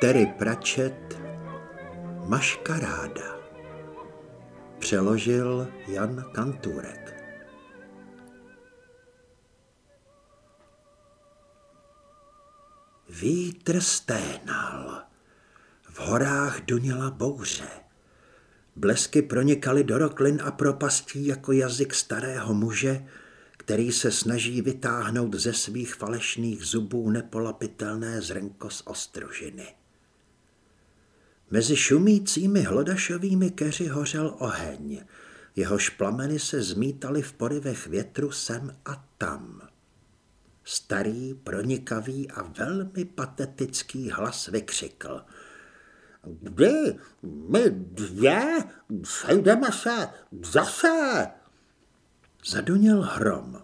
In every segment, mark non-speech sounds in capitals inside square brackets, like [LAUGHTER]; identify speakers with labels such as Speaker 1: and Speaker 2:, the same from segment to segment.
Speaker 1: Terry Pratchett Maškaráda Přeložil Jan Kanturek Vítr sténal. V horách duněla bouře. Blesky pronikaly do roklin a propastí jako jazyk starého muže, který se snaží vytáhnout ze svých falešných zubů nepolapitelné zrnko z ostrožiny. Mezi šumícími hlodašovými keři hořel oheň, jehož plameny se zmítaly v porivech větru sem a tam. Starý, pronikavý a velmi patetický hlas vykřikl.
Speaker 2: Kdy my dvě sejdeme se zase?
Speaker 1: Zaduněl hrom.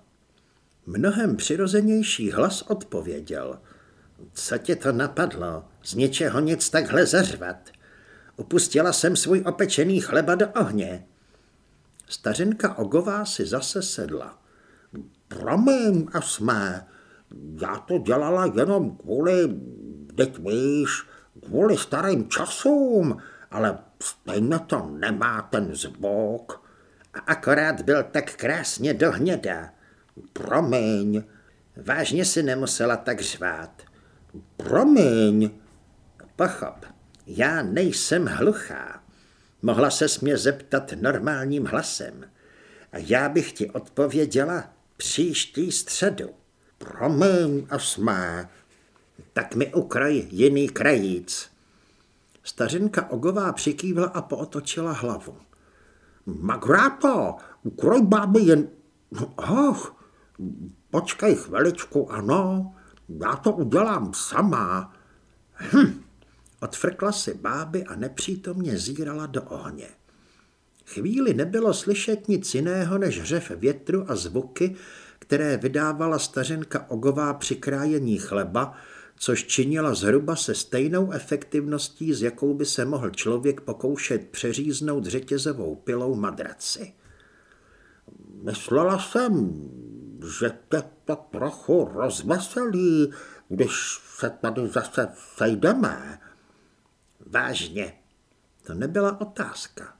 Speaker 1: Mnohem přirozenější hlas odpověděl. Co tě to napadlo? Z ničeho nic takhle zařvat. Upustila jsem svůj opečený chleba do ohně. Stařenka Ogová si zase sedla.
Speaker 2: Promiň, Asmé, já to dělala jenom kvůli, teď víš, kvůli starým časům, ale stejně to nemá ten zvuk.
Speaker 1: A akorát byl tak krásně dohněda.
Speaker 2: Promiň.
Speaker 1: Vážně si nemusela tak řvát.
Speaker 2: Promiň.
Speaker 1: Pochop, já nejsem hluchá. Mohla se mě zeptat normálním hlasem. A já bych ti odpověděla příští středu.
Speaker 2: Promiň, Asmé.
Speaker 1: Tak mi ukroj jiný krajíc. Stařinka Ogová přikývla a pootočila hlavu.
Speaker 2: Magráto, ukroj báby jen... Och, počkej chviličku, ano, já to udělám sama.
Speaker 1: Hm, Odfrkla si báby a nepřítomně zírala do ohně. Chvíli nebylo slyšet nic jiného než řev větru a zvuky, které vydávala stařenka Ogová při krájení chleba, což činila zhruba se stejnou efektivností, s jakou by se mohl člověk pokoušet přeříznout řetězovou pilou madraci.
Speaker 2: Myslela jsem, že tě to trochu rozveselí, když se tady zase sejdeme,
Speaker 1: Vážně. To nebyla otázka.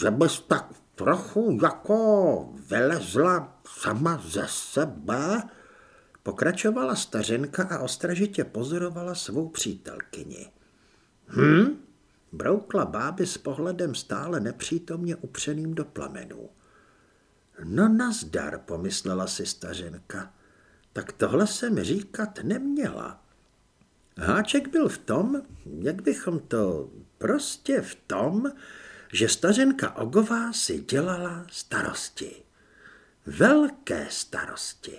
Speaker 2: Že bys tak trochu jako vylezla sama ze sebe?
Speaker 1: Pokračovala stařenka a ostražitě pozorovala svou přítelkyni.
Speaker 2: Hm?
Speaker 1: Broukla báby s pohledem stále nepřítomně upřeným do plamenů. No nazdar, pomyslela si stařenka. Tak tohle jsem říkat neměla. Háček byl v tom, jak bychom to, prostě v tom, že stařenka Ogová si dělala starosti. Velké starosti.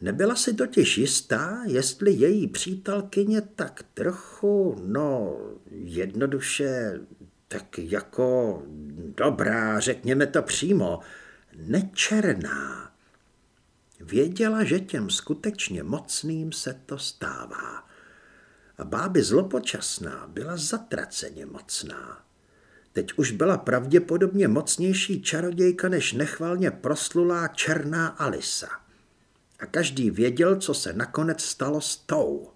Speaker 1: Nebyla si totiž jistá, jestli její přítelkyně tak trochu, no jednoduše, tak jako dobrá, řekněme to přímo, nečerná. Věděla, že těm skutečně mocným se to stává a báby zlopočasná byla zatraceně mocná. Teď už byla pravděpodobně mocnější čarodějka než nechvalně proslulá černá Alisa. A každý věděl, co se nakonec stalo s tou.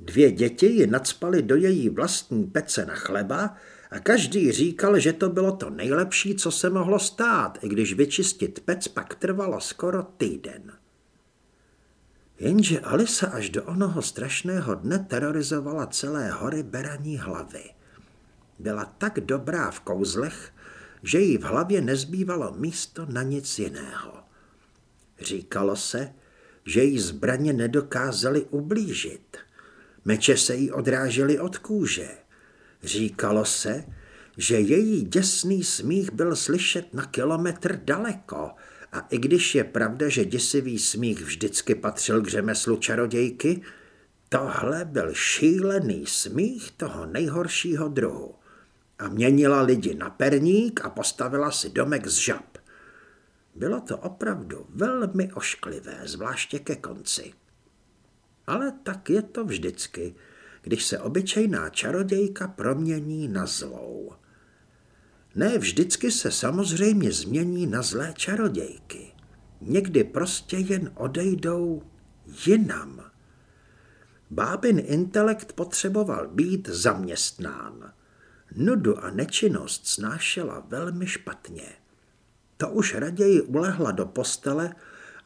Speaker 1: Dvě děti ji nadspaly do její vlastní pece na chleba a každý říkal, že to bylo to nejlepší, co se mohlo stát, i když vyčistit pec pak trvalo skoro týden. Jenže Alisa až do onoho strašného dne terorizovala celé hory beraní hlavy. Byla tak dobrá v kouzlech, že jí v hlavě nezbývalo místo na nic jiného. Říkalo se, že jí zbraně nedokázaly ublížit. Meče se jí odrážely od kůže. Říkalo se, že její děsný smích byl slyšet na kilometr daleko a i když je pravda, že děsivý smích vždycky patřil k řemeslu čarodějky, tohle byl šílený smích toho nejhoršího druhu. A měnila lidi na perník a postavila si domek z žab. Bylo to opravdu velmi ošklivé, zvláště ke konci. Ale tak je to vždycky, když se obyčejná čarodějka promění na zlou. Ne vždycky se samozřejmě změní na zlé čarodějky. Někdy prostě jen odejdou jinam. Bábin intelekt potřeboval být zaměstnán. Nudu a nečinnost snášela velmi špatně. To už raději ulehla do postele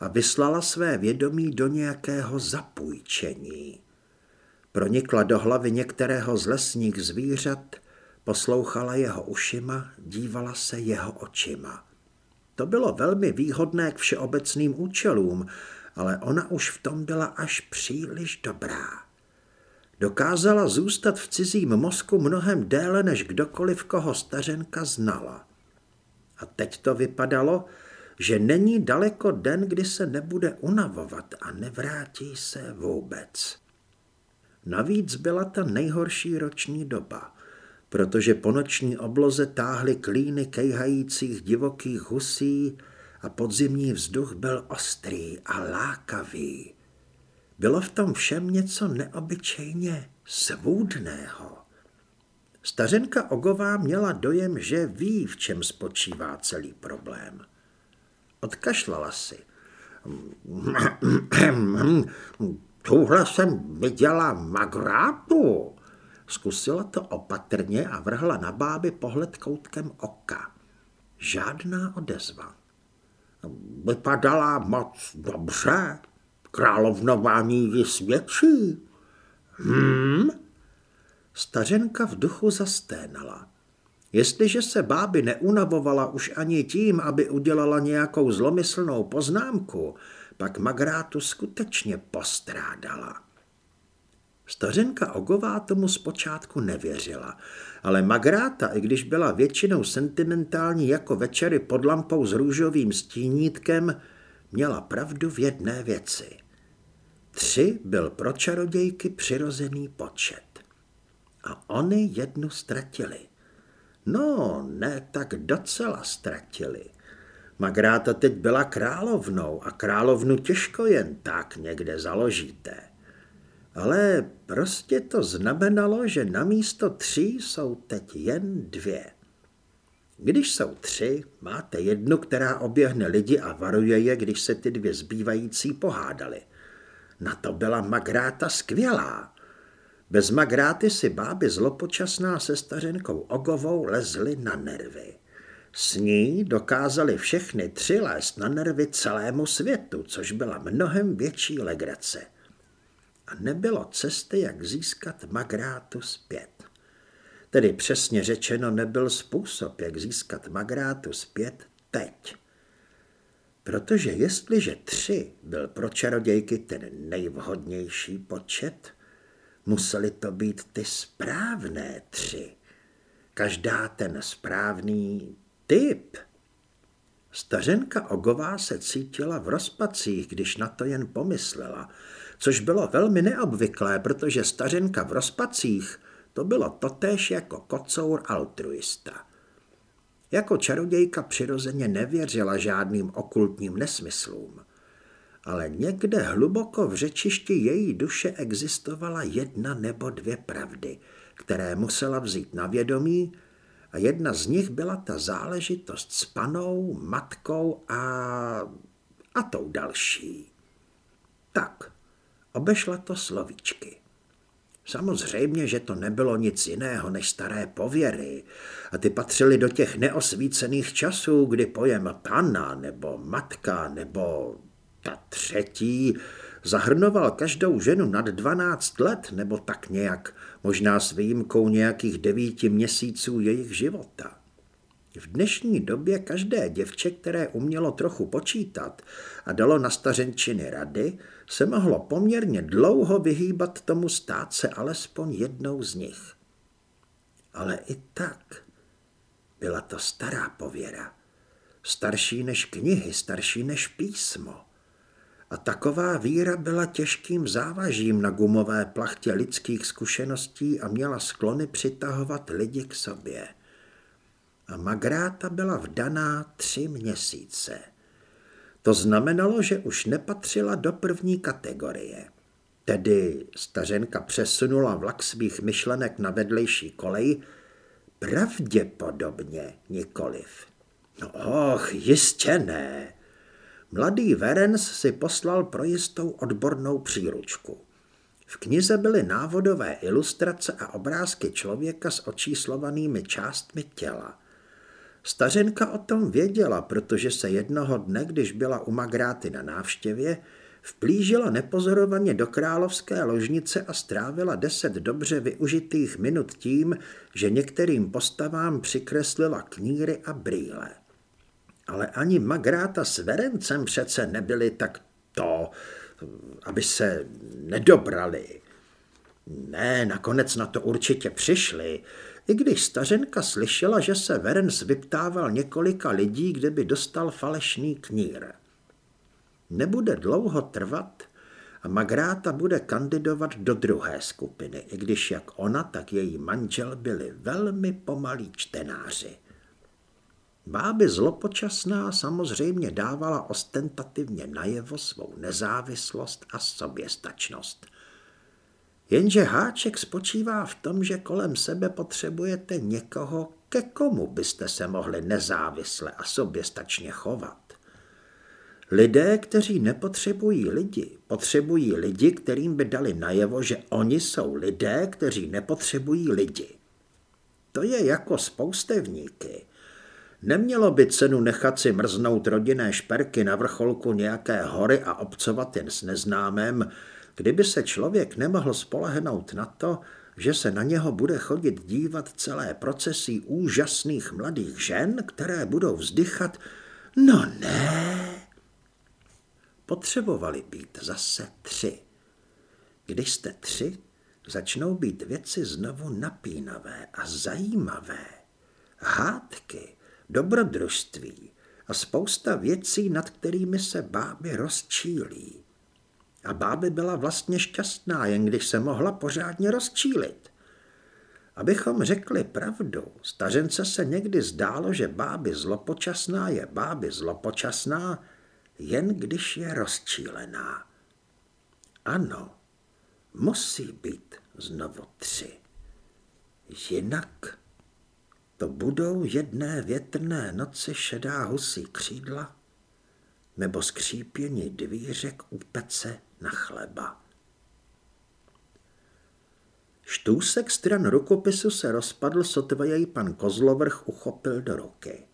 Speaker 1: a vyslala své vědomí do nějakého zapůjčení. Pronikla do hlavy některého z lesních zvířat, poslouchala jeho ušima, dívala se jeho očima. To bylo velmi výhodné k všeobecným účelům, ale ona už v tom byla až příliš dobrá. Dokázala zůstat v cizím mozku mnohem déle než kdokoliv, koho stařenka znala. A teď to vypadalo, že není daleko den, kdy se nebude unavovat a nevrátí se vůbec. Navíc byla ta nejhorší roční doba, protože po noční obloze táhly klíny kejhajících divokých husí a podzimní vzduch byl ostrý a lákavý. Bylo v tom všem něco neobyčejně svůdného. Stařenka Ogová měla dojem, že ví, v čem spočívá celý problém. Odkašlala si. [COUGHS] Tuhle jsem viděla magrátu. Zkusila to opatrně a vrhla na báby pohled koutkem oka. Žádná odezva. Vypadala moc dobře. Královnování ji svědčí. Hmm? Stařenka v duchu zasténala. Jestliže se báby neunavovala už ani tím, aby udělala nějakou zlomyslnou poznámku, pak Magrátu skutečně postrádala. Stařenka Ogová tomu zpočátku nevěřila, ale Magráta, i když byla většinou sentimentální jako večery pod lampou s růžovým stínítkem, měla pravdu v jedné věci. Tři byl pro čarodějky přirozený počet. A oni jednu ztratili. No, ne tak docela ztratili. Magráta teď byla královnou a královnu těžko jen tak někde založíte. Ale prostě to znamenalo, že na místo tří jsou teď jen dvě. Když jsou tři, máte jednu, která oběhne lidi a varuje je, když se ty dvě zbývající pohádali. Na to byla Magráta skvělá. Bez Magráty si báby zlopočasná se stařenkou Ogovou lezly na nervy. S ní dokázali všechny tři lézt na nervy celému světu, což byla mnohem větší legrace. A nebylo cesty, jak získat Magrátu zpět. Tedy přesně řečeno nebyl způsob, jak získat Magrátu zpět teď. Protože jestliže tři byl pro čarodějky ten nejvhodnější počet, museli to být ty správné tři. Každá ten správný typ. Stařenka Ogová se cítila v rozpacích, když na to jen pomyslela, což bylo velmi neobvyklé, protože stařenka v rozpacích to bylo totéž jako kocour altruista. Jako čarodějka přirozeně nevěřila žádným okultním nesmyslům. Ale někde hluboko v řečišti její duše existovala jedna nebo dvě pravdy, které musela vzít na vědomí a jedna z nich byla ta záležitost s panou, matkou a... a tou další. Tak, obešla to slovíčky. Samozřejmě, že to nebylo nic jiného než staré pověry a ty patřily do těch neosvícených časů, kdy pojem pana nebo matka nebo ta třetí zahrnoval každou ženu nad 12 let nebo tak nějak, možná s výjimkou nějakých devíti měsíců jejich života. V dnešní době každé děvče, které umělo trochu počítat a dalo na stařenčiny rady, se mohlo poměrně dlouho vyhýbat tomu stát se alespoň jednou z nich. Ale i tak byla to stará pověra. Starší než knihy, starší než písmo. A taková víra byla těžkým závažím na gumové plachtě lidských zkušeností a měla sklony přitahovat lidi k sobě. A Magráta byla vdaná tři měsíce. To znamenalo, že už nepatřila do první kategorie. Tedy stařenka přesunula vlak svých myšlenek na vedlejší kolej, pravděpodobně nikoliv. No och, jistě ne. Mladý Verens si poslal pro jistou odbornou příručku. V knize byly návodové ilustrace a obrázky člověka s očíslovanými částmi těla. Stařenka o tom věděla, protože se jednoho dne, když byla u Magráty na návštěvě, vplížila nepozorovaně do královské ložnice a strávila deset dobře využitých minut tím, že některým postavám přikreslila kníry a brýle. Ale ani Magráta s Verencem přece nebyli tak to, aby se nedobrali. Ne, nakonec na to určitě přišli, i když stařenka slyšela, že se Verens vyptával několika lidí, kde by dostal falešný knír. Nebude dlouho trvat a Magráta bude kandidovat do druhé skupiny, i když jak ona, tak její manžel byli velmi pomalí čtenáři. Báby zlopočasná samozřejmě dávala ostentativně najevo svou nezávislost a soběstačnost. Jenže háček spočívá v tom, že kolem sebe potřebujete někoho, ke komu byste se mohli nezávisle a soběstačně chovat. Lidé, kteří nepotřebují lidi, potřebují lidi, kterým by dali najevo, že oni jsou lidé, kteří nepotřebují lidi. To je jako spoustevníky. Nemělo by cenu nechat si mrznout rodinné šperky na vrcholku nějaké hory a obcovat jen s neznámém, kdyby se člověk nemohl spolehnout na to, že se na něho bude chodit dívat celé procesí úžasných mladých žen, které budou vzdychat, no ne. Potřebovali být zase tři. Když jste tři, začnou být věci znovu napínavé a zajímavé. Hádky, dobrodružství a spousta věcí, nad kterými se báby rozčílí. A báby byla vlastně šťastná, jen když se mohla pořádně rozčílit. Abychom řekli pravdu, stařence se někdy zdálo, že báby zlopočasná je báby zlopočasná, jen když je rozčílená. Ano, musí být znovu tři. Jinak to budou jedné větrné noci šedá husí křídla nebo skřípění dvířek u pece na chleba. Štůsek stran rukopisu se rozpadl, sotva jej pan Kozlovrch uchopil do ruky.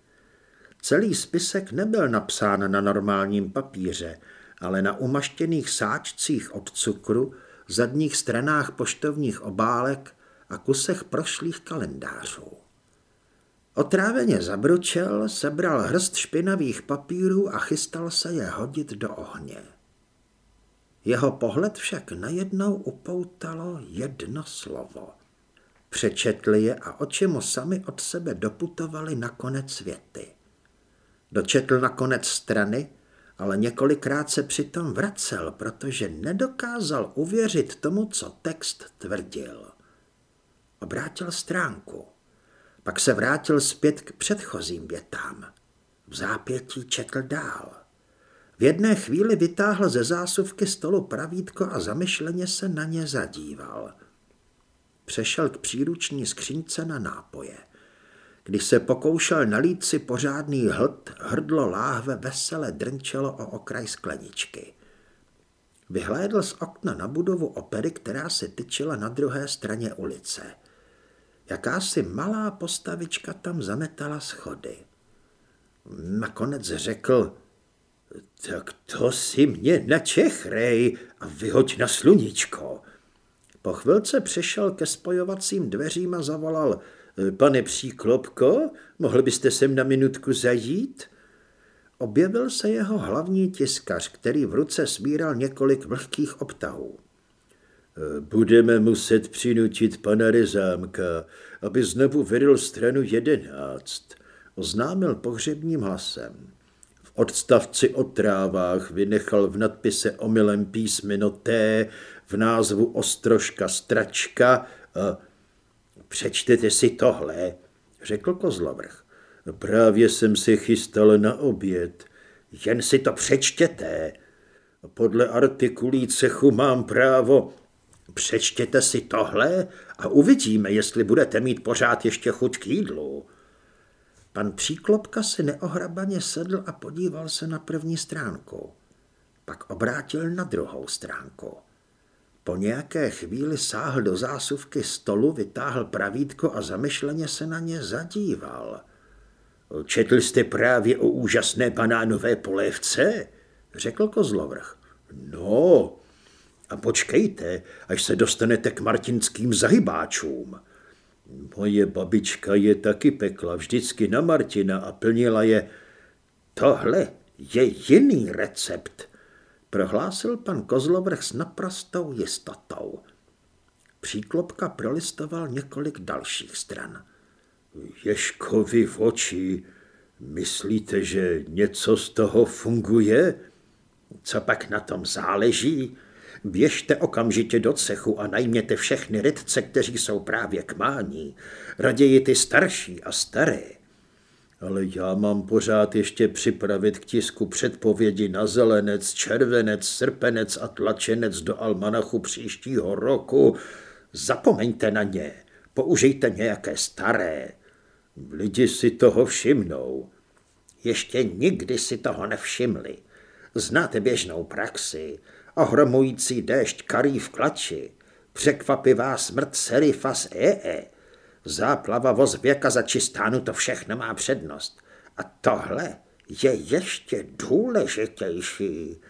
Speaker 1: Celý spisek nebyl napsán na normálním papíře, ale na umaštěných sáčcích od cukru, zadních stranách poštovních obálek a kusech prošlých kalendářů. Otráveně zabručel, sebral hrst špinavých papírů a chystal se je hodit do ohně. Jeho pohled však najednou upoutalo jedno slovo. Přečetli je a oči mu sami od sebe doputovali na konec věty. Dočetl na konec strany, ale několikrát se přitom vracel, protože nedokázal uvěřit tomu, co text tvrdil. Obrátil stránku. Pak se vrátil zpět k předchozím větám. V zápětí četl dál. V jedné chvíli vytáhl ze zásuvky stolu pravítko a zamyšleně se na ně zadíval. Přešel k příruční skřínce na nápoje. Když se pokoušel nalít si pořádný hlad, hrdlo láhve vesele drnčelo o okraj skleničky. Vyhlédl z okna na budovu opery, která se tyčila na druhé straně ulice. Jakási malá postavička tam zametala schody. Nakonec řekl, tak to si mě načechrej a vyhoď na sluníčko. Po chvilce přešel ke spojovacím dveřím a zavolal, pane Příklopko, mohl byste sem na minutku zajít? Objevil se jeho hlavní tiskař, který v ruce sbíral několik vlhkých obtahů. Budeme muset přinutit pana Rezámka, aby znovu vedl stranu jedenáct, oznámil pohřebním hlasem. V odstavci o trávách vynechal v nadpise omylem písmeno T v názvu Ostrožka Stračka přečtete si tohle, řekl Kozlovrch. Právě jsem se chystal na oběd. Jen si to přečtěte. Podle artikulí cechu mám právo. Přečtěte si tohle a uvidíme, jestli budete mít pořád ještě chuť k jídlu. Pan Příklopka si neohrabaně sedl a podíval se na první stránku. Pak obrátil na druhou stránku. Po nějaké chvíli sáhl do zásuvky stolu, vytáhl pravítko a zamyšleně se na ně zadíval. Četl jste právě o úžasné banánové polévce? řekl Kozlovrch. No, a počkejte, až se dostanete k martinským zahybáčům. Moje babička je taky pekla vždycky na Martina a plnila je. Tohle je jiný recept, prohlásil pan Kozlovrch s naprostou jistotou. Příklopka prolistoval několik dalších stran. Ješkovi v oči, myslíte, že něco z toho funguje? Co pak na tom záleží? Běžte okamžitě do cechu a najměte všechny rytce, kteří jsou právě k mání. Raději ty starší a staré. Ale já mám pořád ještě připravit k tisku předpovědi na zelenec, červenec, srpenec a tlačenec do almanachu příštího roku. Zapomeňte na ně, použijte nějaké staré. Lidi si toho všimnou. Ještě nikdy si toho nevšimli. Znáte běžnou praxi ohromující déšť karý v klači, překvapivá smrt Serifas EE, záplava voz věka za čistánu, to všechno má přednost. A tohle je ještě důležitější.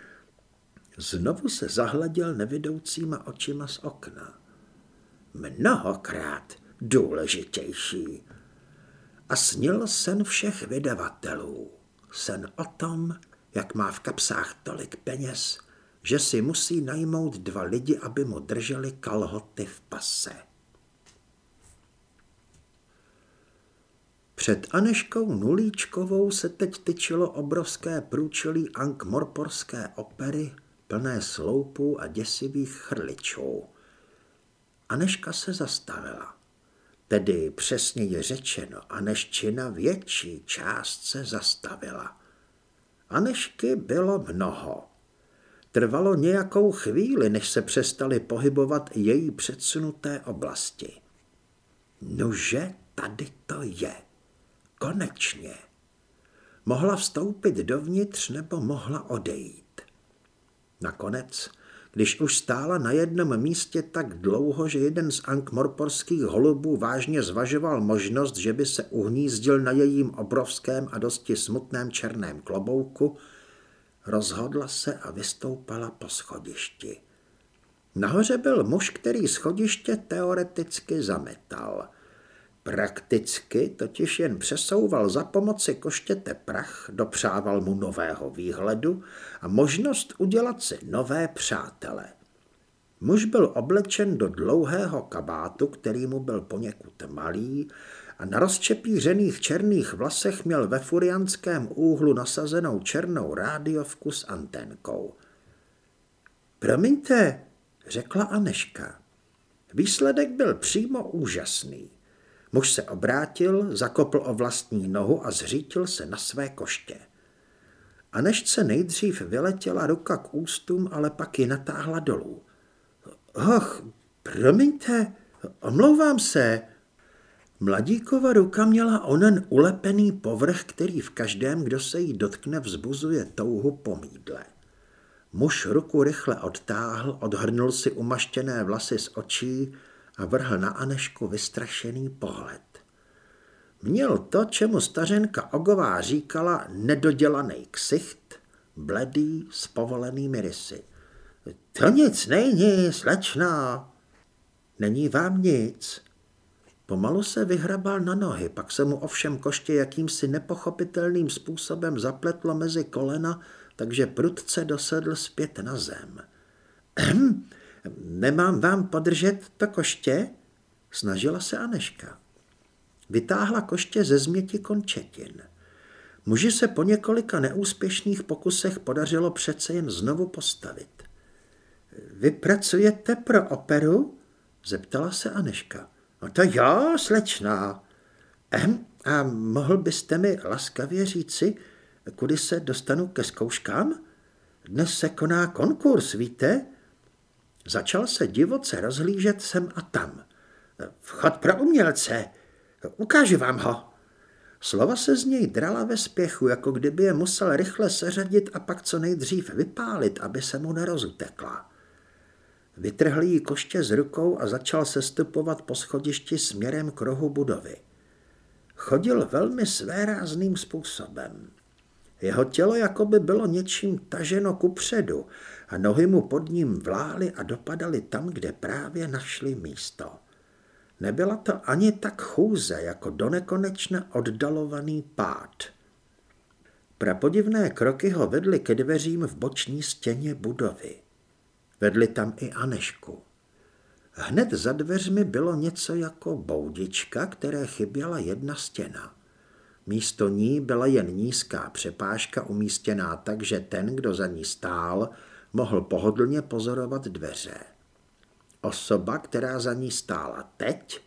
Speaker 1: Znovu se zahleděl nevidoucíma očima z okna. Mnohokrát důležitější. A snil sen všech vydavatelů. Sen o tom, jak má v kapsách tolik peněz, že si musí najmout dva lidi, aby mu drželi kalhoty v pase. Před Aneškou Nulíčkovou se teď tyčilo obrovské průčelí ankmorporské opery, plné sloupů a děsivých chrličů. Aneška se zastavila. Tedy přesněji řečeno, Aneščina větší část se zastavila. Anešky bylo mnoho. Trvalo nějakou chvíli, než se přestali pohybovat její předsunuté oblasti. Nože, tady to je. Konečně. Mohla vstoupit dovnitř nebo mohla odejít. Nakonec, když už stála na jednom místě tak dlouho, že jeden z ankmorporských holubů vážně zvažoval možnost, že by se uhnízdil na jejím obrovském a dosti smutném černém klobouku, Rozhodla se a vystoupala po schodišti. Nahoře byl muž, který schodiště teoreticky zametal. Prakticky totiž jen přesouval za pomoci koštěte prach, dopřával mu nového výhledu a možnost udělat si nové přátele. Muž byl oblečen do dlouhého kabátu, který mu byl poněkud malý a na rozčepířených černých vlasech měl ve furianském úhlu nasazenou černou rádiovku s anténkou. Promiňte, řekla Aneška. Výsledek byl přímo úžasný. Muž se obrátil, zakopl o vlastní nohu a zřítil se na své koště. Anešce nejdřív vyletěla ruka k ústům, ale pak ji natáhla dolů. Och, promiňte, omlouvám se, Mladíkova ruka měla onen ulepený povrch, který v každém, kdo se jí dotkne, vzbuzuje touhu po mídle. Muž ruku rychle odtáhl, odhrnul si umaštěné vlasy z očí a vrhl na Anešku vystrašený pohled. Měl to, čemu stařenka Ogová říkala nedodělaný ksicht, bledý s povolenými rysy. To nic není, slečna. Není vám nic, Pomalu se vyhrabal na nohy, pak se mu ovšem koště jakýmsi nepochopitelným způsobem zapletlo mezi kolena, takže prudce dosedl zpět na zem. Ehm, nemám vám podržet to koště? Snažila se Aneška. Vytáhla koště ze změti končetin. Muži se po několika neúspěšných pokusech podařilo přece jen znovu postavit. Vy pracujete pro operu? Zeptala se Aneška. No to jo, slečná. Ehm, a mohl byste mi laskavě říci, kudy se dostanu ke zkouškám? Dnes se koná konkurs, víte? Začal se divoce rozhlížet sem a tam. Vchod pro umělce. Ukážu vám ho. Slova se z něj drala ve spěchu, jako kdyby je musel rychle seřadit a pak co nejdřív vypálit, aby se mu nerozutekla. Vytrhl jí koště z rukou a začal sestupovat po schodišti směrem k rohu budovy. Chodil velmi svérázným způsobem. Jeho tělo jako by bylo něčím taženo kupředu a nohy mu pod ním vlály a dopadaly tam, kde právě našli místo. Nebyla to ani tak chůze, jako donekonečna oddalovaný pád. Prapodivné kroky ho vedly ke dveřím v boční stěně budovy. Vedli tam i Anešku. Hned za dveřmi bylo něco jako boudička, které chyběla jedna stěna. Místo ní byla jen nízká přepážka umístěná tak, že ten, kdo za ní stál, mohl pohodlně pozorovat dveře. Osoba, která za ní stála teď,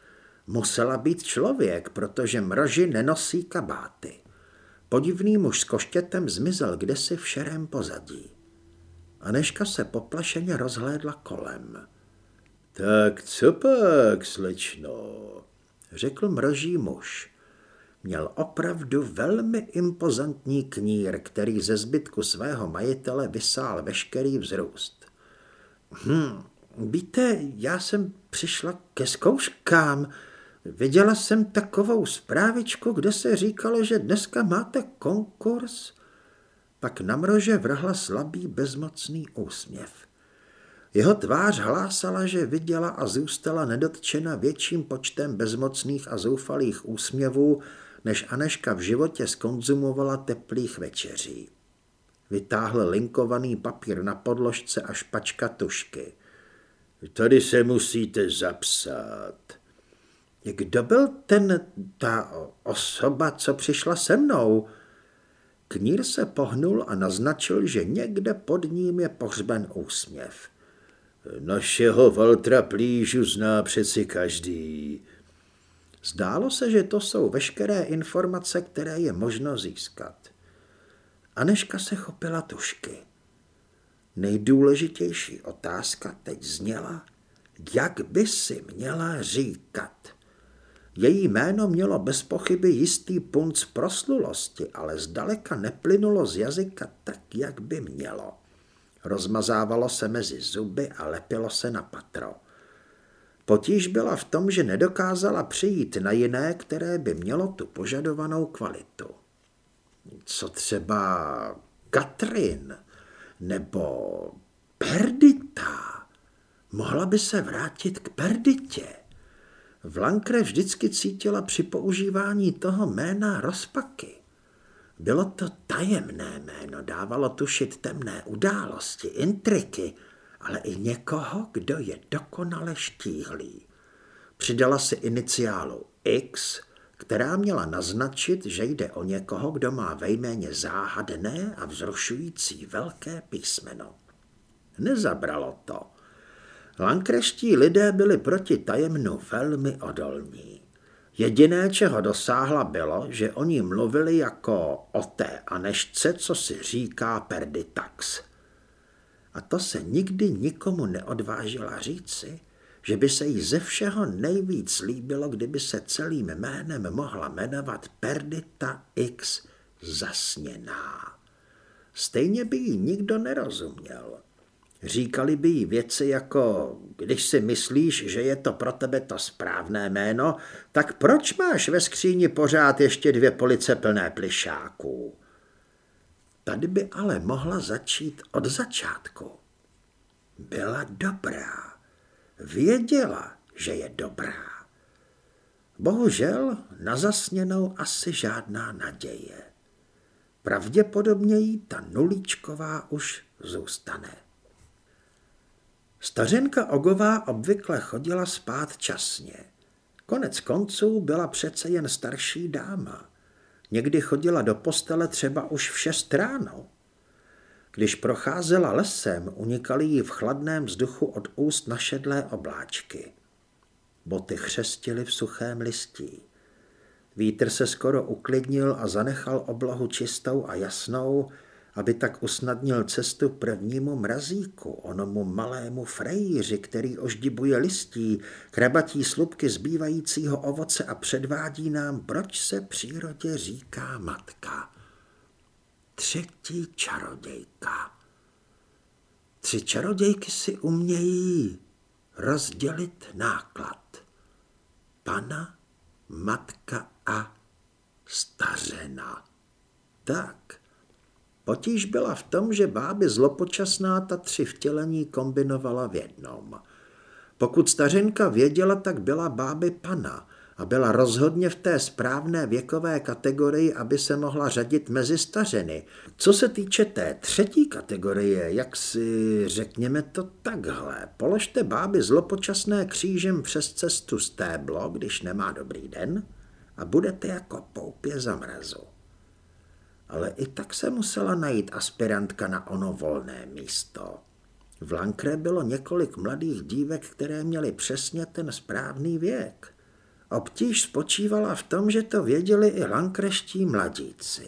Speaker 1: musela být člověk, protože mroži nenosí kabáty. Podivný muž s koštětem zmizel kdesi v šerém pozadí. Aneška se poplašeně rozhlédla kolem. Tak co pak, slečno, řekl mroží muž. Měl opravdu velmi impozantní knír, který ze zbytku svého majitele vysál veškerý vzrůst. Hm, víte, já jsem přišla ke zkouškám. Viděla jsem takovou zprávičku, kde se říkalo, že dneska máte konkurs. Pak na mrože vrhla slabý bezmocný úsměv. Jeho tvář hlásala, že viděla a zůstala nedotčena větším počtem bezmocných a zoufalých úsměvů, než Aneška v životě skonzumovala teplých večeří. Vytáhl linkovaný papír na podložce a špačka tušky. Tady se musíte zapsat. Kdo byl ten, ta osoba, co přišla se mnou? Knír se pohnul a naznačil, že někde pod ním je pohřben úsměv. Našeho Valtra Plížu zná přeci každý. Zdálo se, že to jsou veškeré informace, které je možno získat. Aneška se chopila tušky. Nejdůležitější otázka teď zněla, jak by si měla říkat. Její jméno mělo bez pochyby jistý punc proslulosti, ale zdaleka neplynulo z jazyka tak, jak by mělo. Rozmazávalo se mezi zuby a lepilo se na patro. Potíž byla v tom, že nedokázala přijít na jiné, které by mělo tu požadovanou kvalitu. Co třeba Katrin nebo Perdita. Mohla by se vrátit k Perditě. Vlankre vždycky cítila při používání toho jména rozpaky. Bylo to tajemné jméno, dávalo tušit temné události, intriky, ale i někoho, kdo je dokonale štíhlý. Přidala si iniciálu X, která měla naznačit, že jde o někoho, kdo má ve jméně záhadné a vzrušující velké písmeno. Nezabralo to. Lankreští lidé byli proti tajemnu velmi odolní. Jediné, čeho dosáhla, bylo, že oni mluvili jako o té Anešce, co si říká Perditax. A to se nikdy nikomu neodvážila říci, že by se jí ze všeho nejvíc líbilo, kdyby se celým jménem mohla jmenovat Perdita X Zasněná. Stejně by jí nikdo nerozuměl. Říkali by jí věci jako, když si myslíš, že je to pro tebe to správné jméno, tak proč máš ve skříni pořád ještě dvě police plné plišáků? Tady by ale mohla začít od začátku. Byla dobrá. Věděla, že je dobrá. Bohužel na zasněnou asi žádná naděje. Pravděpodobně jí ta nulíčková už zůstane. Stařenka Ogová obvykle chodila spát časně. Konec konců byla přece jen starší dáma. Někdy chodila do postele třeba už v šest ráno. Když procházela lesem, unikaly jí v chladném vzduchu od úst našedlé obláčky. Boty chřestily v suchém listí. Vítr se skoro uklidnil a zanechal oblohu čistou a jasnou, aby tak usnadnil cestu prvnímu mrazíku, onomu malému frejíři, který oždibuje listí, krabatí slupky zbývajícího ovoce a předvádí nám, proč se přírodě říká matka. Třetí čarodějka. Tři čarodějky si umějí rozdělit náklad. Pana, matka a stařena. Tak. Potíž byla v tom, že báby zlopočasná ta tři vtělení kombinovala v jednom. Pokud stařenka věděla, tak byla báby pana a byla rozhodně v té správné věkové kategorii, aby se mohla řadit mezi stařeny. Co se týče té třetí kategorie, jak si řekněme to takhle, položte báby zlopočasné křížem přes cestu stéblo, když nemá dobrý den, a budete jako poupě zamrazu ale i tak se musela najít aspirantka na ono volné místo. V Lankre bylo několik mladých dívek, které měly přesně ten správný věk. Obtíž spočívala v tom, že to věděli i lankreští mladíci.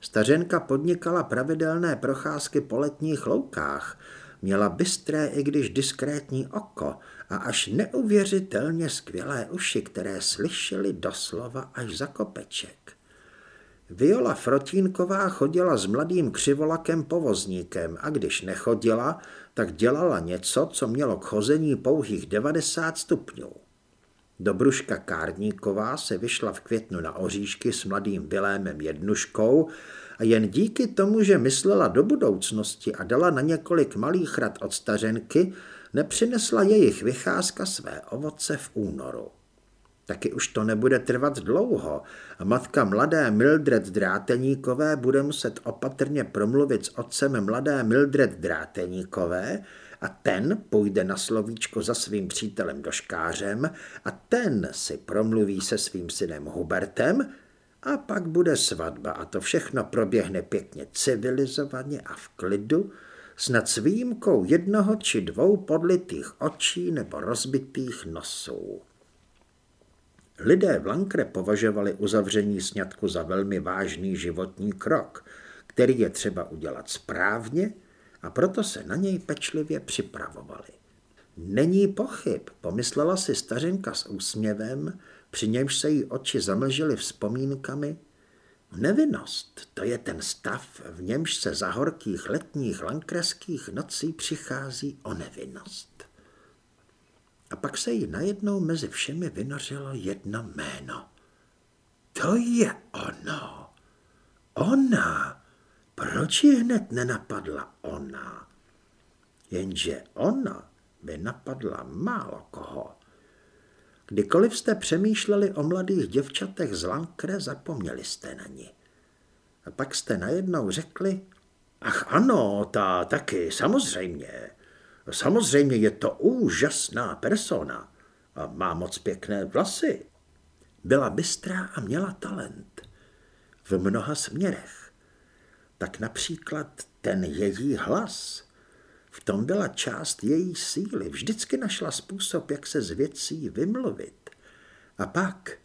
Speaker 1: Stařenka podnikala pravidelné procházky po letních loukách, měla bystré i když diskrétní oko a až neuvěřitelně skvělé uši, které slyšely doslova až za kopeček. Viola Frotínková chodila s mladým křivolakem povozníkem a když nechodila, tak dělala něco, co mělo k chození pouhých 90 stupňů. Dobruška Kárníková se vyšla v květnu na oříšky s mladým Vilémem Jednuškou a jen díky tomu, že myslela do budoucnosti a dala na několik malých rad od stařenky, nepřinesla jejich vycházka své ovoce v únoru. Taky už to nebude trvat dlouho a matka mladé Mildred Dráteníkové bude muset opatrně promluvit s otcem mladé Mildred Dráteníkové a ten půjde na slovíčko za svým přítelem Doškářem a ten si promluví se svým synem Hubertem a pak bude svatba a to všechno proběhne pěkně civilizovaně a v klidu, snad s výjimkou jednoho či dvou podlitých očí nebo rozbitých nosů. Lidé v Lankre považovali uzavření sňatku za velmi vážný životní krok, který je třeba udělat správně a proto se na něj pečlivě připravovali. Není pochyb, pomyslela si stařenka s úsměvem, při němž se jí oči zamlžily vzpomínkami. Nevinnost, to je ten stav, v němž se za horkých letních lankreských nocí přichází o nevinnost. A pak se jí najednou mezi všemi vynořilo jedno jméno. To je ono. Ona. Proč ji hned nenapadla ona? Jenže ona by napadla málo koho. Kdykoliv jste přemýšleli o mladých děvčatech z Lankre, zapomněli jste na ní. A pak jste najednou řekli, ach ano, ta taky, samozřejmě. Samozřejmě je to úžasná persona a má moc pěkné vlasy. Byla bystrá a měla talent. V mnoha směrech. Tak například ten její hlas. V tom byla část její síly. Vždycky našla způsob, jak se z věcí vymluvit. A pak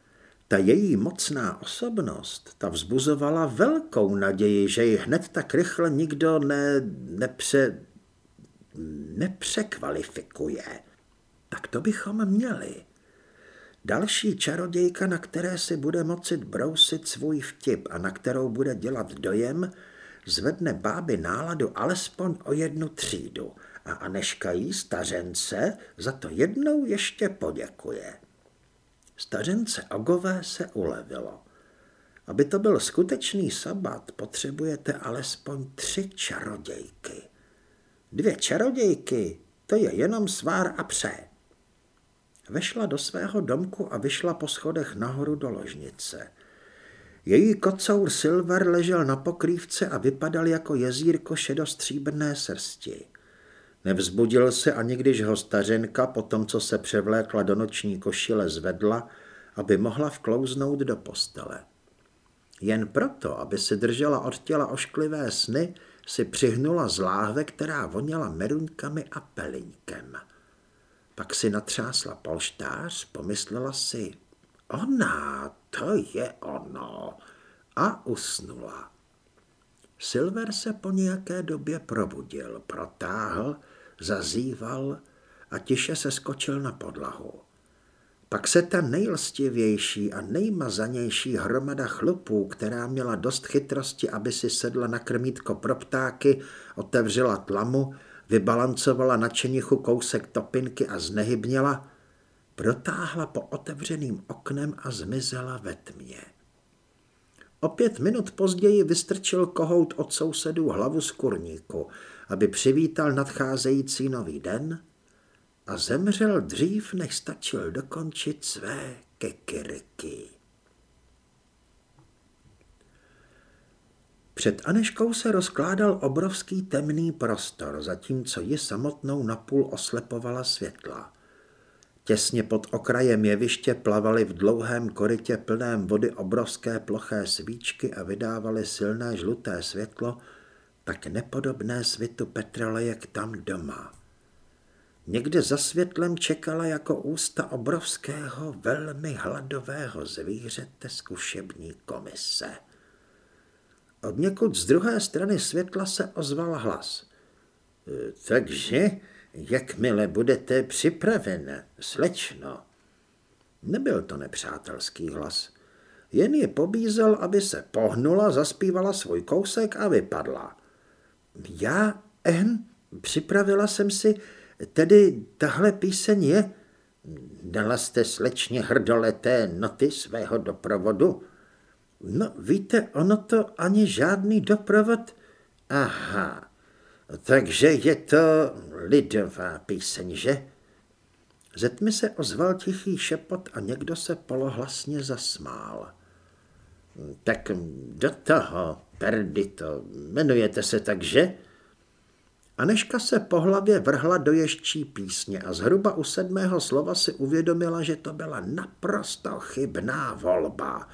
Speaker 1: ta její mocná osobnost, ta vzbuzovala velkou naději, že ji hned tak rychle nikdo ne, nepře, nepřekvalifikuje. Tak to bychom měli. Další čarodějka, na které si bude moci brousit svůj vtip a na kterou bude dělat dojem, zvedne báby náladu alespoň o jednu třídu a Aneška jí stařence za to jednou ještě poděkuje. Stařence Ogové se ulevilo. Aby to byl skutečný sabat, potřebujete alespoň tři čarodějky. Dvě čarodějky, to je jenom svár a pře. Vešla do svého domku a vyšla po schodech nahoru do ložnice. Její kocour Silver ležel na pokrývce a vypadal jako jezírko šedostříbrné srsti. Nevzbudil se ani když ho stařenka po tom, co se převlékla do noční košile, zvedla, aby mohla vklouznout do postele. Jen proto, aby si držela od těla ošklivé sny, si přihnula z láhve, která voněla meruňkami a peliňkem. Pak si natřásla polštář, pomyslela si, Ona, to je ono. A usnula. Silver se po nějaké době probudil, protáhl, zazýval a tiše se skočil na podlahu. Pak se ta nejlstivější a nejmazanější hromada chlupů, která měla dost chytrosti, aby si sedla na krmítko pro ptáky, otevřela tlamu, vybalancovala na čenichu kousek topinky a znehybněla, protáhla po otevřeným oknem a zmizela ve tmě. O pět minut později vystrčil kohout od sousedů hlavu z kurníku, aby přivítal nadcházející nový den a zemřel dřív, než stačil dokončit své kekiriky. Před Aneškou se rozkládal obrovský temný prostor, zatímco ji samotnou napůl oslepovala světla. Těsně pod okrajem jeviště plavaly v dlouhém korytě plném vody obrovské ploché svíčky a vydávaly silné žluté světlo, tak nepodobné svitu petrolejek tam doma. Někde za světlem čekala jako ústa obrovského, velmi hladového zvířete zkušební komise. Od někud z druhé strany světla se ozval hlas. Takže Jakmile budete připravena, slečno. Nebyl to nepřátelský hlas. Jen je pobízel, aby se pohnula, zaspívala svůj kousek a vypadla. Já, En, připravila jsem si, tedy tahle píseň je... Dala jste slečně hrdoleté noty svého doprovodu? No, víte, ono to ani žádný doprovod... Aha, takže je to lidová píseň, že? Ze tmy se ozval tichý šepot a někdo se polohlasně zasmál. Tak do toho, perdito, jmenujete se tak, že? Aneška se po hlavě vrhla do ještí písně a zhruba u sedmého slova si uvědomila, že to byla naprosto chybná volba.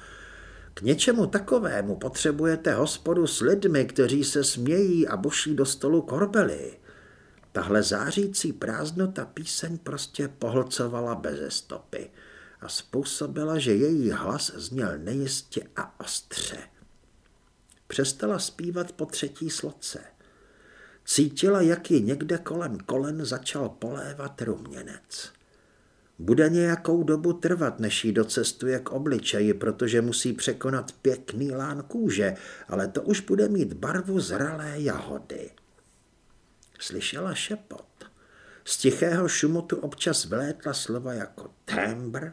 Speaker 1: K něčemu takovému potřebujete hospodu s lidmi, kteří se smějí a buší do stolu korbely. Tahle zářící prázdnota píseň prostě pohlcovala beze stopy a způsobila, že její hlas zněl nejistě a ostře. Přestala zpívat po třetí sloce. Cítila, jak ji někde kolem kolen začal polévat ruměnec. Bude nějakou dobu trvat, než jí docestuje k obličeji, protože musí překonat pěkný lán kůže, ale to už bude mít barvu zralé jahody. Slyšela šepot. Z tichého šumotu občas vlétla slova jako tembr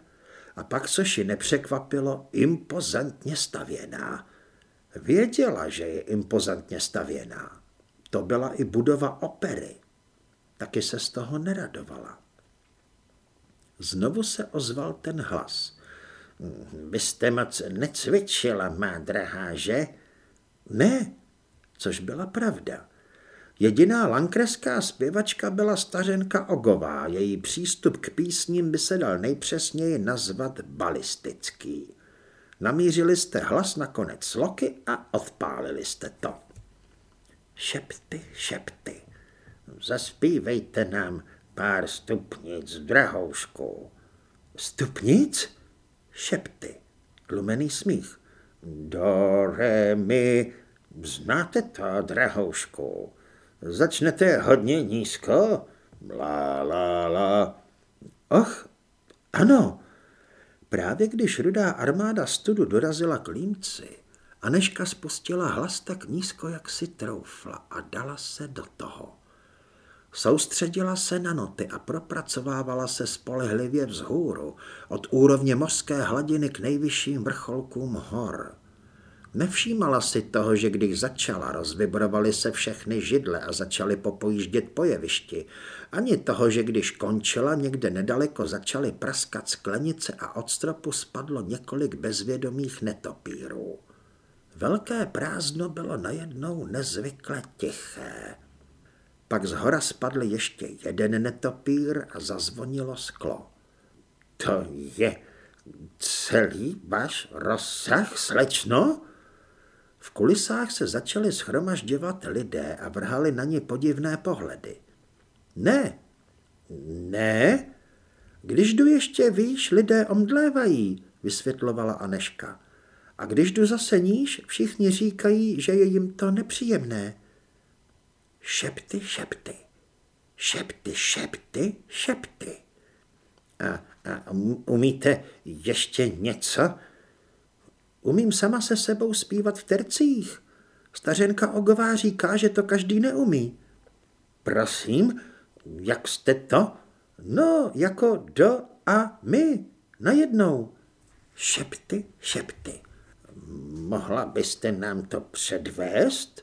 Speaker 1: a pak, což ji nepřekvapilo, impozantně stavěná. Věděla, že je impozantně stavěná. To byla i budova opery. Taky se z toho neradovala. Znovu se ozval ten hlas. Vy jste moc necvičila, má drahá, že? Ne, což byla pravda. Jediná lankreská zpěvačka byla stařenka Ogová, její přístup k písním by se dal nejpřesněji nazvat balistický. Namířili jste hlas na konec sloky a odpálili jste to. Šepty, šepty, zaspívejte nám, pár stupnic, drahoušku. Stupnic? Šepty. Tlumený smích. Do, re, mi. Znáte to, drahoušku? Začnete hodně nízko? La, la, la. Och, ano. Právě když rudá armáda studu dorazila k Límci, Aneška spustila hlas tak nízko, jak si troufla a dala se do toho. Soustředila se na noty a propracovávala se spolehlivě vzhůru, od úrovně mořské hladiny k nejvyšším vrcholkům hor. Nevšímala si toho, že když začala, rozvibrovaly se všechny židle a začaly popojíždět po jevišti, ani toho, že když končila, někde nedaleko začaly praskat sklenice a od stropu spadlo několik bezvědomých netopírů. Velké prázdno bylo najednou nezvykle tiché. Pak z hora spadl ještě jeden netopír a zazvonilo sklo. To je celý váš rozsah, slečno? V kulisách se začaly schromažďovat lidé a vrhali na ně podivné pohledy. Ne, ne, když jdu ještě výš, lidé omdlévají. vysvětlovala Aneška. A když jdu zase níž, všichni říkají, že je jim to nepříjemné. Šepty, šepty, šepty, šepty, šepty. A, a umíte ještě něco? Umím sama se sebou zpívat v tercích. Stařenka Ogová říká, že to každý neumí. Prosím, jak jste to? No, jako do a my, najednou. Šepty, šepty. Mohla byste nám to předvést?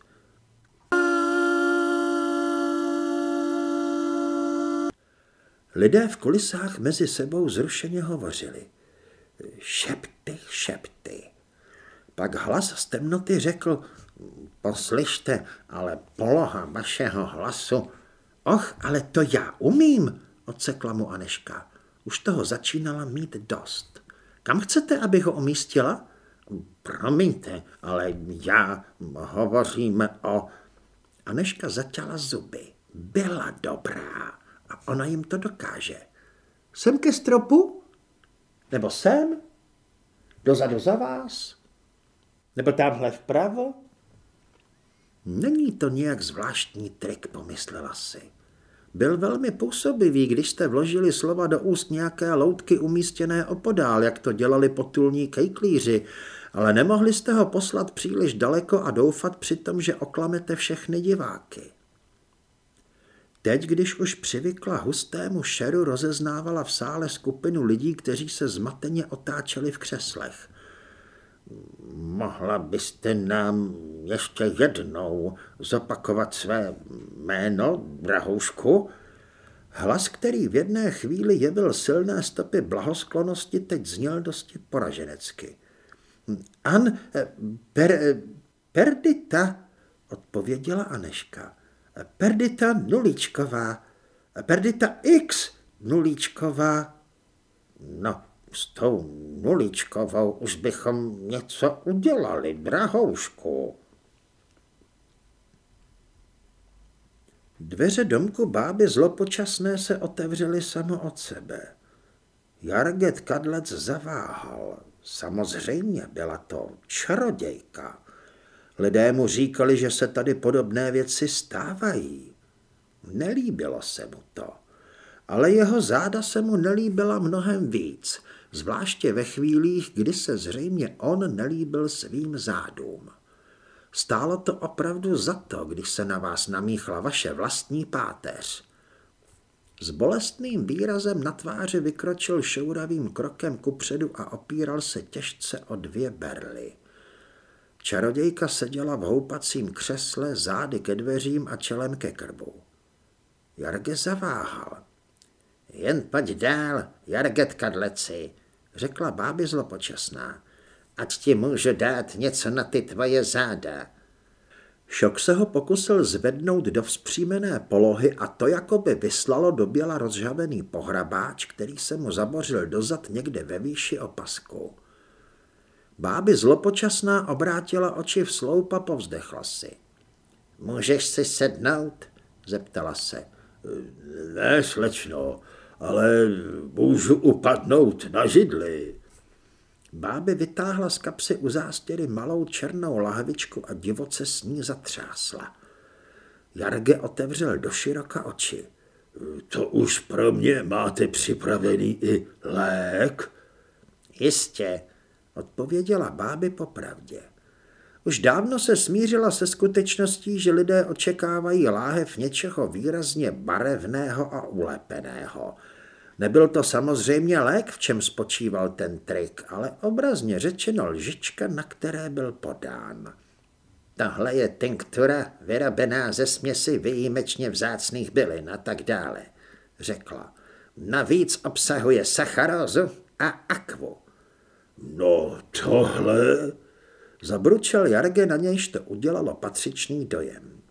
Speaker 1: Lidé v kulisách mezi sebou zrušeně hovořili. Šepty, šepty. Pak hlas z temnoty řekl, poslyšte, ale poloha vašeho hlasu. Och, ale to já umím, odsekla mu Aneška. Už toho začínala mít dost. Kam chcete, abych ho umístila? Promiňte, ale já hovořím o... Aneška zatěla zuby. Byla dobrá a ona jim to dokáže. Sem ke stropu? Nebo sem? Dozadu za vás? Nebo tamhle vpravo? Není to nějak zvláštní trik, pomyslela si. Byl velmi působivý, když jste vložili slova do úst nějaké loutky umístěné opodál, jak to dělali potulní kejklíři, ale nemohli jste ho poslat příliš daleko a doufat přitom, že oklamete všechny diváky. Teď, když už přivykla hustému šeru, rozeznávala v sále skupinu lidí, kteří se zmateně otáčeli v křeslech. Mohla byste nám ještě jednou zopakovat své jméno, drahoušku? Hlas, který v jedné chvíli jevil silné stopy blahosklonosti, teď zněl dosti poraženecky. An, per, Perdita, odpověděla Aneška. Perdita Nulíčková. Perdita X Nulíčková. No, s tou Nulíčkovou už bychom něco udělali, drahoušku. Dveře domku báby zlopočasné se otevřely samo od sebe. Jarget Kadlec zaváhal. Samozřejmě byla to čarodějka. Lidé mu říkali, že se tady podobné věci stávají. Nelíbilo se mu to. Ale jeho záda se mu nelíbila mnohem víc, zvláště ve chvílích, kdy se zřejmě on nelíbil svým zádům. Stálo to opravdu za to, když se na vás namíchla vaše vlastní páteř. S bolestným výrazem na tváři vykročil šouravým krokem kupředu a opíral se těžce o dvě berly. Čarodějka seděla v houpacím křesle zády ke dveřím a čelem ke krbu. Jarge zaváhal. Jen pojď dál, Jarget kadleci, řekla báby zlopočasná. Ať ti můžu dát něco na ty tvoje záda. Šok se ho pokusil zvednout do vzpřímené polohy a to jako by vyslalo do běla rozžavený pohrabáč, který se mu zabořil dozad někde ve výši opasku. Báby zlopočasná obrátila oči v sloup a povzdechla si. Můžeš si sednout? zeptala se.
Speaker 2: Ne, slečno, ale můžu upadnout na židli.
Speaker 1: Báby vytáhla z kapsy u zástěry malou černou lahvičku a divoce s ní zatřásla. Jarge otevřel do široka oči.
Speaker 2: To už pro mě máte připravený i lék?
Speaker 1: Jistě, odpověděla báby popravdě. Už dávno se smířila se skutečností, že lidé očekávají láhev něčeho výrazně barevného a ulepeného. Nebyl to samozřejmě lék, v čem spočíval ten trik, ale obrazně řečeno lžička, na které byl podán. Tohle je tinktura vyrobená ze směsi výjimečně vzácných bylin a tak dále, řekla. Navíc obsahuje sacharózu a akvu.
Speaker 2: No tohle...
Speaker 1: Zabručel Jarge, na nějž to udělalo patřičný dojem.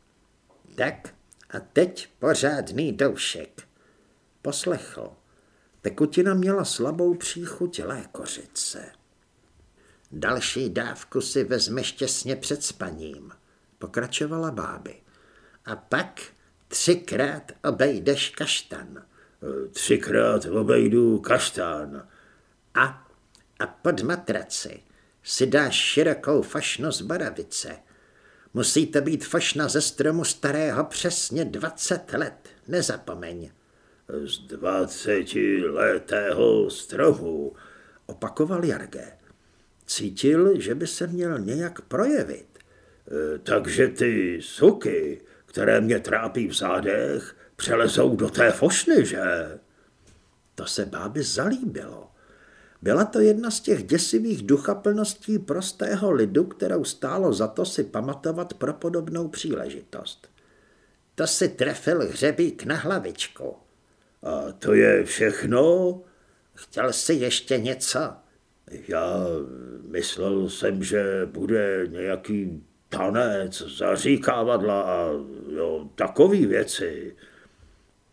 Speaker 1: Tak a teď pořádný doušek. Poslechl. Tekutina měla slabou příchuť lékořice. Další dávku si vezmeš těsně před spaním, pokračovala báby. A pak třikrát obejdeš kaštan.
Speaker 2: Třikrát obejdu kaštán.
Speaker 1: A a pod matraci si dáš širokou fašnu z baravice. Musí to být fašna ze stromu starého přesně 20 let, nezapomeň.
Speaker 2: Z letého stromu,
Speaker 1: opakoval Jarge. Cítil, že by se měl nějak projevit.
Speaker 2: E, takže ty suky, které mě trápí v zádech, přelezou do té fošny, že?
Speaker 1: To se bábě zalíbilo. Byla to jedna z těch děsivých duchaplností prostého lidu, kterou stálo za to si pamatovat pro podobnou příležitost. To si trefil hřebík na hlavičku.
Speaker 2: A to je všechno?
Speaker 1: Chtěl si ještě něco?
Speaker 2: Já myslel jsem, že bude nějaký tanec, zaříkávadla a jo, takový věci.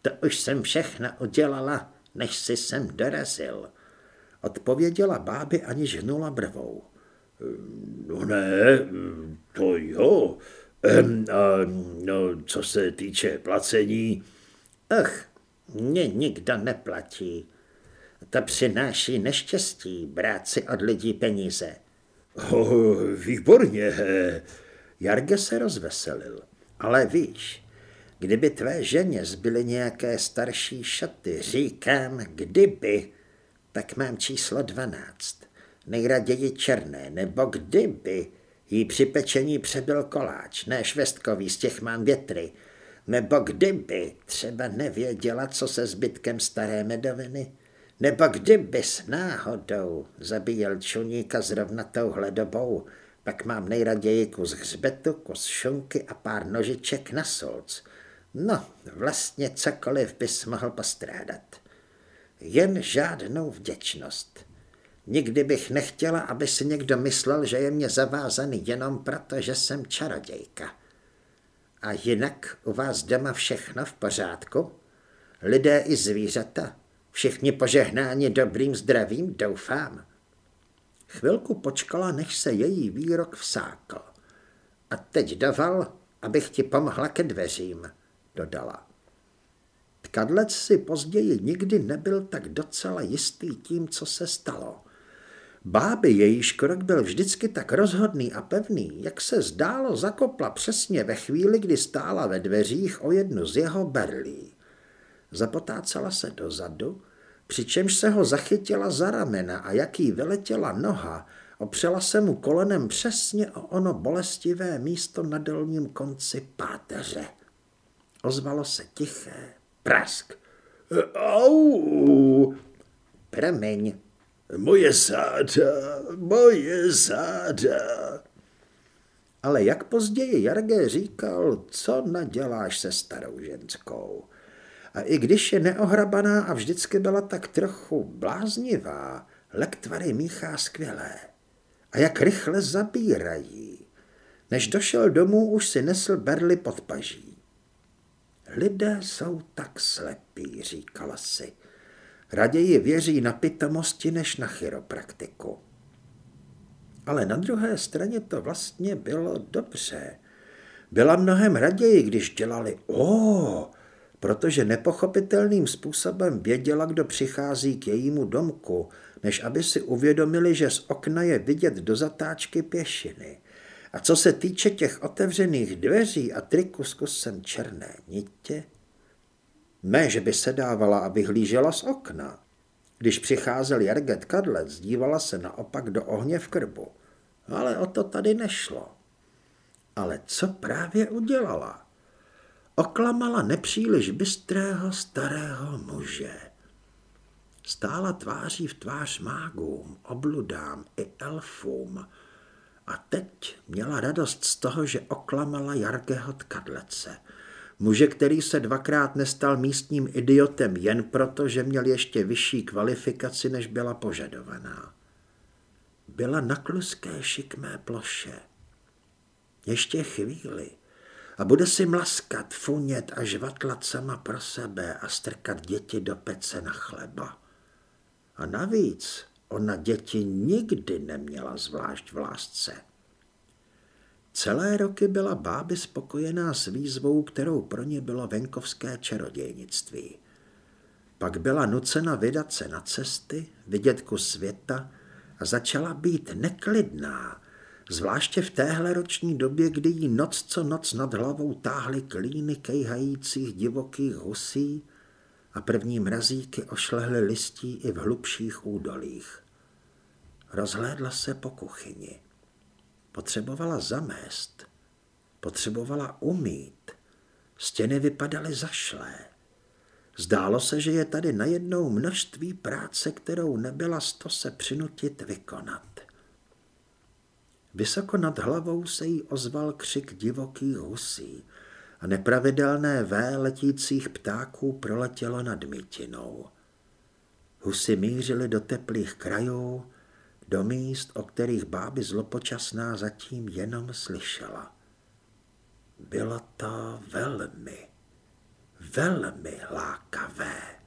Speaker 1: To už jsem všechno udělala, než si sem dorazil. Odpověděla báby, aniž hnula brvou.
Speaker 2: No ne, to jo. A no, co se týče placení...
Speaker 1: Ach, mě nikdo neplatí. To přináší neštěstí, brát si od lidí peníze.
Speaker 2: Oh, výborně.
Speaker 1: Jarge se rozveselil. Ale víš, kdyby tvé ženě zbyly nějaké starší šaty, říkám, kdyby, tak mám číslo 12. Nejraději černé, nebo kdyby jí při pečení přebyl koláč, ne švestkový, z těch mám větry, nebo kdyby třeba nevěděla, co se zbytkem staré medoviny, nebo kdyby s náhodou zabíjel čuníka zrovna touhle dobou, pak mám nejraději kus hřbetu, kus šunky a pár nožiček na solc. No, vlastně cokoliv bys mohl postrádat. Jen žádnou vděčnost. Nikdy bych nechtěla, aby si někdo myslel, že je mě zavázaný jenom proto, že jsem čarodějka. A jinak u vás doma všechno v pořádku? Lidé i zvířata? Všichni požehnáni dobrým zdravím, doufám. Chvilku počkala, než se její výrok vsákl. A teď dovol, abych ti pomohla ke dveřím, dodala. Tkadlec si později nikdy nebyl tak docela jistý tím, co se stalo. Báby, jejíž krok byl vždycky tak rozhodný a pevný, jak se zdálo, zakopla přesně ve chvíli, kdy stála ve dveřích o jednu z jeho berlí. Zapotácala se dozadu, přičemž se ho zachytila za ramena a jak jí vyletěla noha, opřela se mu kolenem přesně o ono bolestivé místo na dolním konci páteře. Ozvalo se tiché prask.
Speaker 2: Au!
Speaker 1: Promiň,
Speaker 2: Moje záda, moje záda.
Speaker 1: Ale jak později Jarge říkal, co naděláš se starou ženskou? A i když je neohrabaná a vždycky byla tak trochu bláznivá, lektvary míchá skvělé. A jak rychle zabírají. Než došel domů, už si nesl berly pod paží. Lidé jsou tak slepí, říkala si. Raději věří na pitomosti než na chiropraktiku. Ale na druhé straně to vlastně bylo dobře. Byla mnohem raději, když dělali o, protože nepochopitelným způsobem věděla, kdo přichází k jejímu domku, než aby si uvědomili, že z okna je vidět do zatáčky pěšiny. A co se týče těch otevřených dveří a triku s kusem černé nitě, ne, že by se dávala a vyhlížela z okna. Když přicházel Jarget Kadlec, dívala se naopak do ohně v krbu. Ale o to tady nešlo. Ale co právě udělala? Oklamala nepříliš bystrého starého muže. Stála tváří v tvář mágům, obludám i elfům a teď měla radost z toho, že oklamala Jargeho Tkadlece – Muže, který se dvakrát nestal místním idiotem jen proto, že měl ještě vyšší kvalifikaci, než byla požadovaná. Byla na kluské šikmé ploše. Ještě chvíli a bude si mlaskat, funět a žvatlat sama pro sebe a strkat děti do pece na chleba. A navíc ona děti nikdy neměla zvlášť v lásce. Celé roky byla báby spokojená s výzvou, kterou pro ně bylo venkovské čarodějnictví. Pak byla nucena vydat se na cesty, vidět kus světa a začala být neklidná, zvláště v téhle roční době, kdy jí noc co noc nad hlavou táhly klíny kejhajících divokých husí a první mrazíky ošlehly listí i v hlubších údolích. Rozhlédla se po kuchyni. Potřebovala zamést, potřebovala umít. Stěny vypadaly zašlé. Zdálo se, že je tady najednou množství práce, kterou nebyla sto se přinutit vykonat. Vysoko nad hlavou se jí ozval křik divokých husí a nepravidelné vé letících ptáků proletělo nad mítinou. Husy mířily do teplých krajů, do míst, o kterých báby zlopočasná zatím jenom slyšela. Bylo to velmi, velmi lákavé.